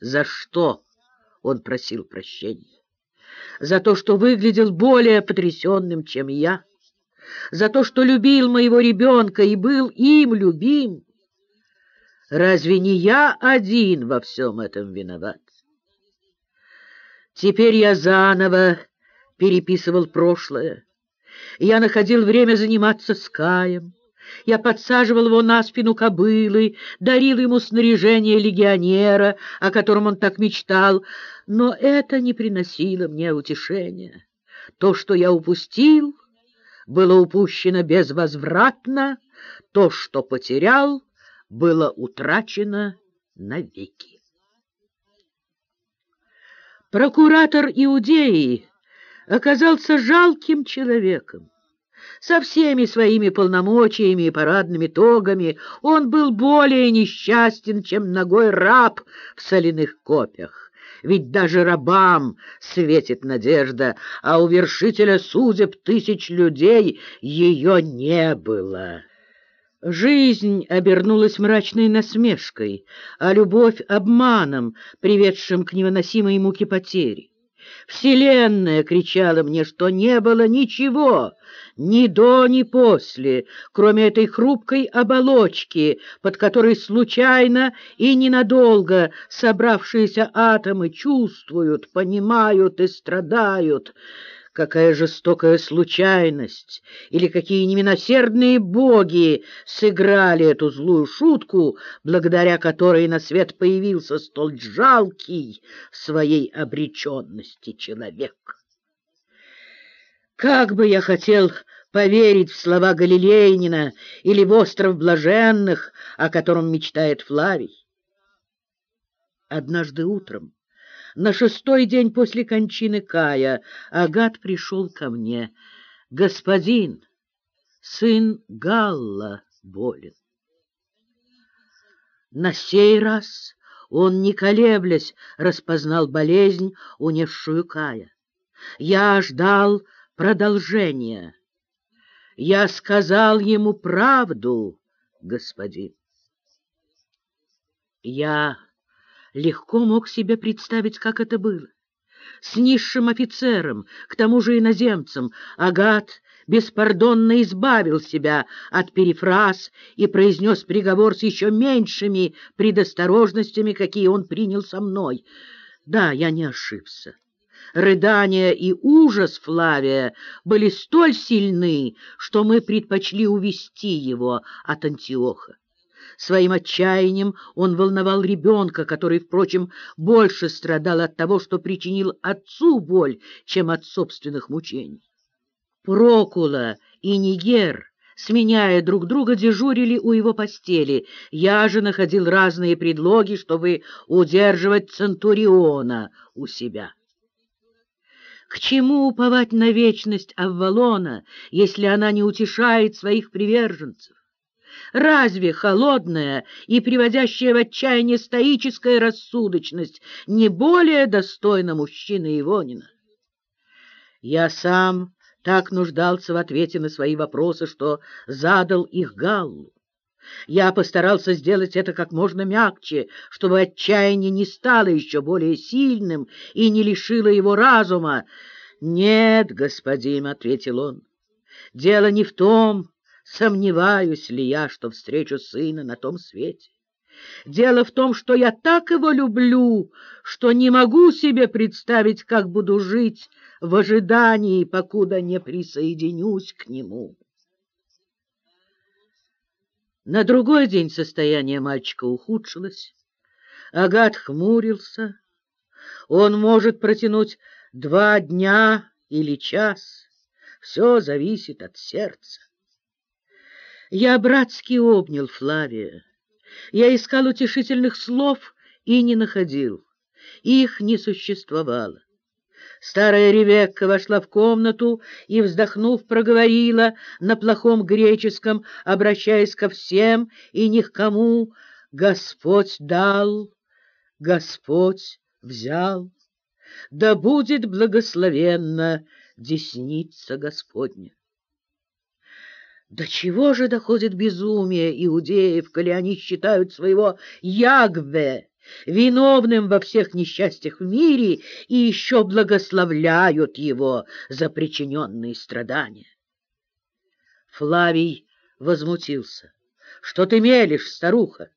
За что он просил прощения? За то, что выглядел более потрясенным, чем я? За то, что любил моего ребенка и был им любим? Разве не я один во всем этом виноват? Теперь я заново переписывал прошлое. Я находил время заниматься с Каем. Я подсаживал его на спину кобылы, дарил ему снаряжение легионера, о котором он так мечтал, но это не приносило мне утешения. То, что я упустил, было упущено безвозвратно, то, что потерял, было утрачено навеки. Прокуратор Иудеи оказался жалким человеком. Со всеми своими полномочиями и парадными тогами он был более несчастен, чем ногой раб в соляных копьях. Ведь даже рабам светит надежда, а у вершителя судеб тысяч людей ее не было. Жизнь обернулась мрачной насмешкой, а любовь — обманом, приведшим к невыносимой муке потери. Вселенная кричала мне, что не было ничего, ни до, ни после, кроме этой хрупкой оболочки, под которой случайно и ненадолго собравшиеся атомы чувствуют, понимают и страдают. Какая жестокая случайность или какие немилосердные боги сыграли эту злую шутку, благодаря которой на свет появился столь жалкий в своей обреченности человек. Как бы я хотел поверить в слова Галилейнина или в остров блаженных, о котором мечтает Флавий. Однажды утром на шестой день после кончины Кая Агат пришел ко мне. «Господин, сын Галла болен». На сей раз он, не колеблясь, распознал болезнь, унесшую Кая. Я ждал продолжения. Я сказал ему правду, господин. Я легко мог себе представить, как это было. С низшим офицером, к тому же иноземцем, Агат беспардонно избавил себя от перефраз и произнес приговор с еще меньшими предосторожностями, какие он принял со мной. Да, я не ошибся. Рыдания и ужас Флавия были столь сильны, что мы предпочли увести его от Антиоха. Своим отчаянием он волновал ребенка, который, впрочем, больше страдал от того, что причинил отцу боль, чем от собственных мучений. Прокула и Нигер, сменяя друг друга, дежурили у его постели. Я же находил разные предлоги, чтобы удерживать Центуриона у себя. К чему уповать на вечность Аввалона, если она не утешает своих приверженцев? Разве холодная и приводящая в отчаяние стоическая рассудочность не более достойна мужчины Ивонина? Я сам так нуждался в ответе на свои вопросы, что задал их Галлу. Я постарался сделать это как можно мягче, чтобы отчаяние не стало еще более сильным и не лишило его разума. «Нет, господин», — ответил он, — «дело не в том, сомневаюсь ли я, что встречу сына на том свете. Дело в том, что я так его люблю, что не могу себе представить, как буду жить в ожидании, покуда не присоединюсь к нему». На другой день состояние мальчика ухудшилось. Агат хмурился. Он может протянуть два дня или час. Все зависит от сердца. Я братски обнял Флавия. Я искал утешительных слов и не находил. Их не существовало. Старая Ревекка вошла в комнату и, вздохнув, проговорила на плохом греческом, обращаясь ко всем и ни к кому, «Господь дал, Господь взял, да будет благословенна десница Господня». До чего же доходит безумие иудеев, коли они считают своего Ягве виновным во всех несчастьях в мире, и еще благословляют его за причиненные страдания. Флавий возмутился. — Что ты мелешь, старуха?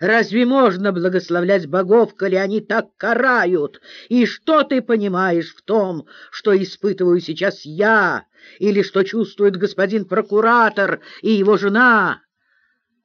Разве можно благословлять богов, коли они так карают? И что ты понимаешь в том, что испытываю сейчас я, или что чувствует господин прокуратор и его жена?